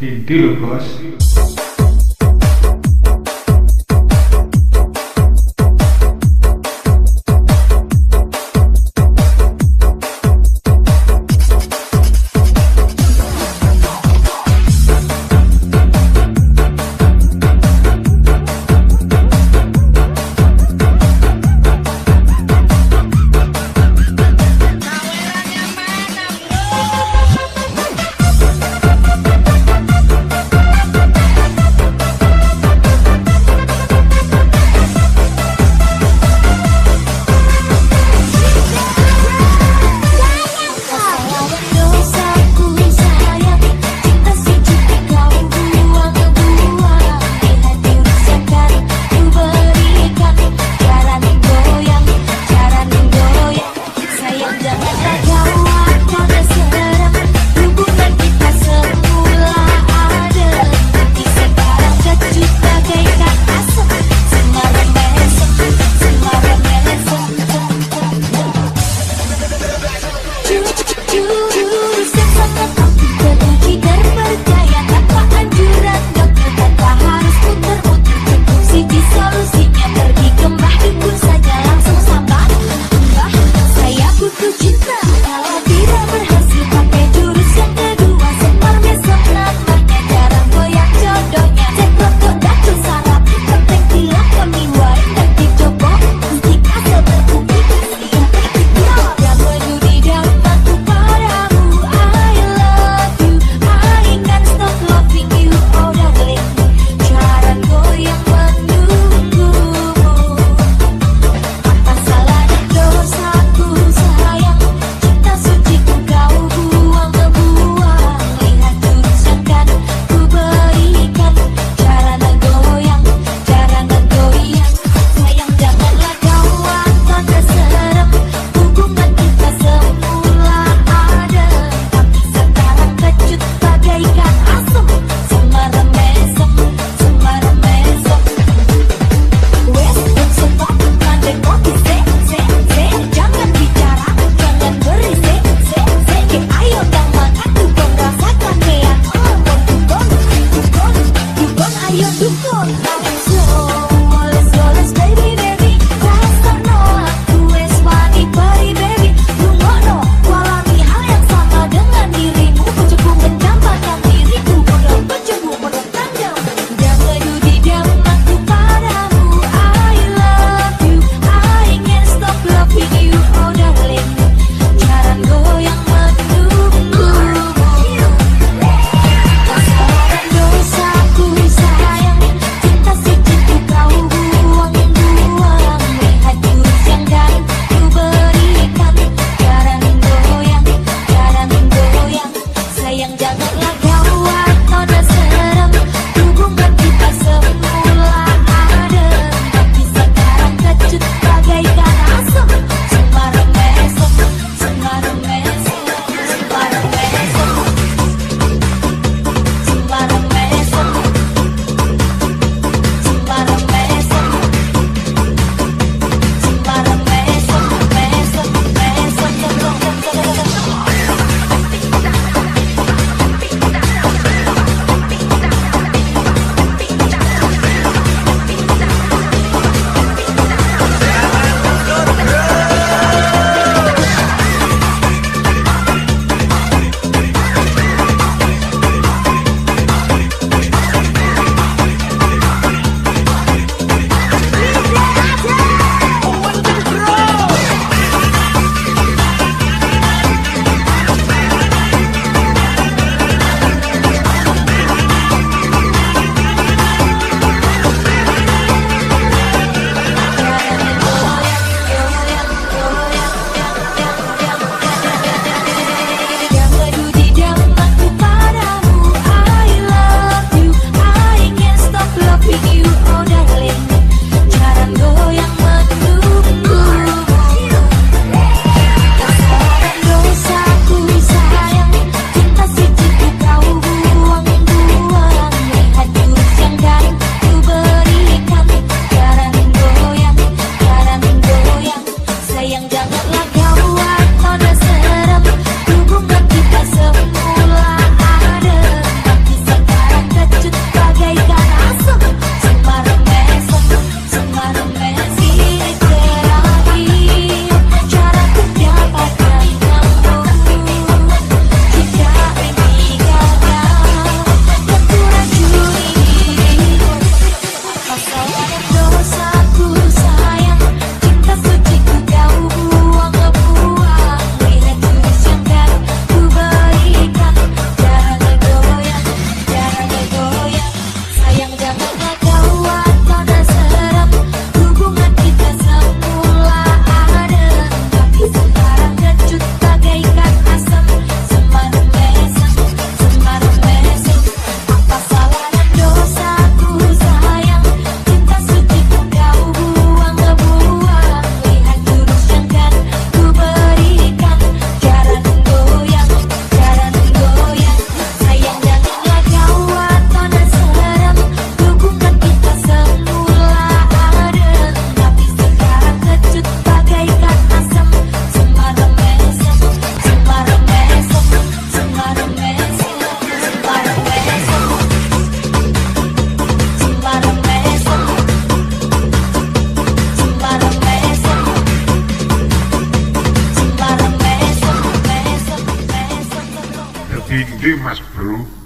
The dealer bus. ninguém mais parou.